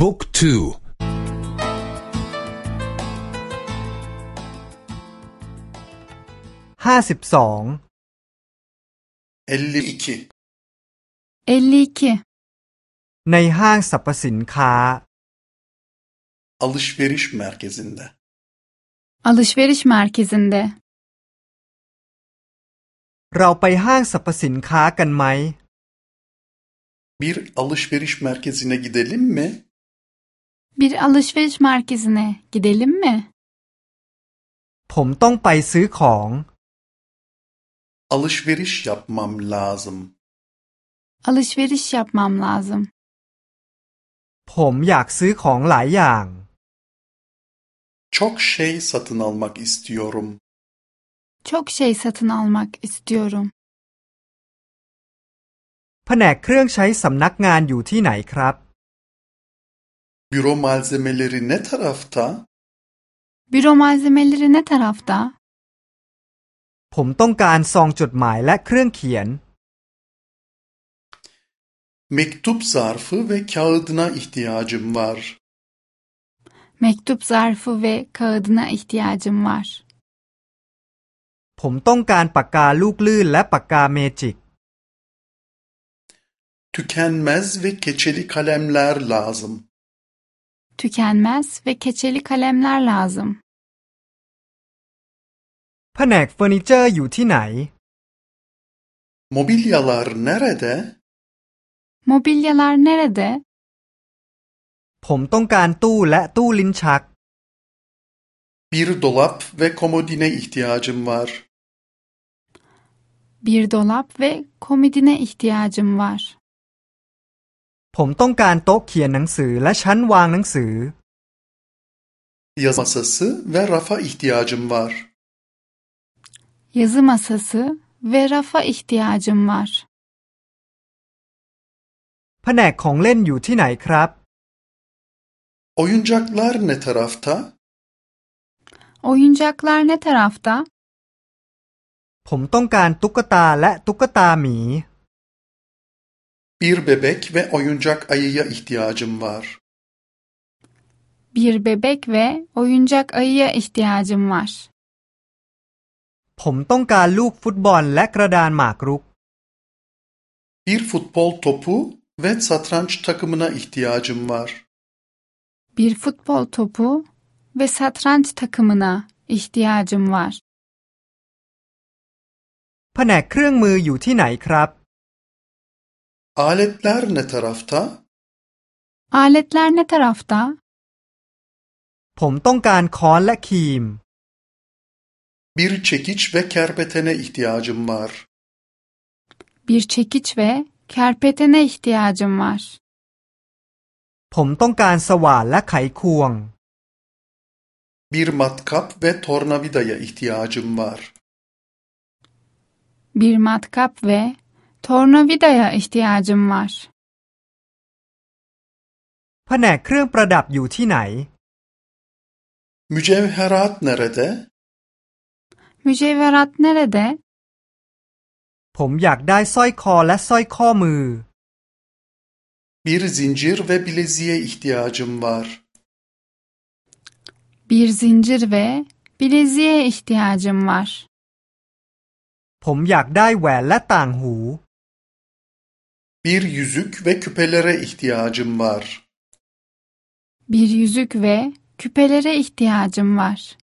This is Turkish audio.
บุ๊กทูห้าสิบสอง 52 52 ในห้างสรรพสินค้า alışveriş merkezinde alışveriş merkezinde เราไปห้างสรรพสินค้ากันไหม bir alışveriş merkezine gidelim mi? bir alışveriş merkezine gidelim mi? ผมต้องไปซื้อของ Alışveriş yapmam lazım. alışveriş yapmam lazım ผมอยากซื้อของหลายอย่าง Çok şey satın almak istiyorum. çok şey satın almak istiyorum แผนกเครื่องใช้สำนักงานอยู่ที่ไหนครับ Büro malzemeleri ne tarafta? büro malzemeleri ne tarafta? ผมต้องการซองจดหมายและเครื่องเขียน Mektup zarfı ve kağıdına ihtiyacım var. mektup zarfı ve kağıdına ihtiyacım var ผมต้องการปากกาลูกลื่นและปากกาเมจิก Tükenmez ve keçeli kalemler lazım. tükenmez ve keçeli kalemler lazım แผนกเฟอร์นิเจอร์อยู่ที่ไหน Mobilyalar nerede? mobilyalar nerede? ผมต้องการตู้และตู้ลิ้นชัก Bir dolap ve komodine ihtiyacım var. bir dolap ve komodine ihtiyacım var ผมต้องการโต๊ะเขียนหนังสือและชั้นวางหนังสือ Yazı masası ve rafa ihtiyacım var. yazı masası ve rafa ihtiyacım var แผนกของเล่นอยู่ที่ไหนครับ Oyuncaklar ne tarafta? oyuncaklar ne tarafta? ผมต้องการตุ๊กตาและตุ๊กตาหมี Bir bebek ve oyuncak ayıya ihtiyacım var. bir bebek ve oyuncak ayıya ihtiyacım var ผมต้องการลูกฟุตบอลและกระดานหมากรุก Bir futbol topu ve satranç takımına ihtiyacım var. bir futbol topu ve satranç takımına ihtiyacım var แผนกเครื่องมืออยู่ที่ไหนครับ Aletler ne tarafta? aletler ne tarafta? ผมต้องการค้อนและครีม Bir çekiç ve kerpetene ihtiyacım var. bir çekiç ve kerpetene ihtiyacım var ผมต้องการสว่านและไขควง Bir matkap ve tornavidaya ihtiyacım var. bir matkap ve tornavidaya ihtiyacım var แผนกเครื่องประดับอยู่ที่ไหน Mücevherat nerede? mücevherat nerede? ผมอยากได้สร้อยคอและสร้อยข้อมือ Bir zincir ve bileziğe ihtiyacım var. bir zincir ve bileziğe ihtiyacım var ผมอยากได้แหวนและต่างหู bir yüzük ve küpelere ihtiyacım var. bir yüzük ve küpelere ihtiyacım var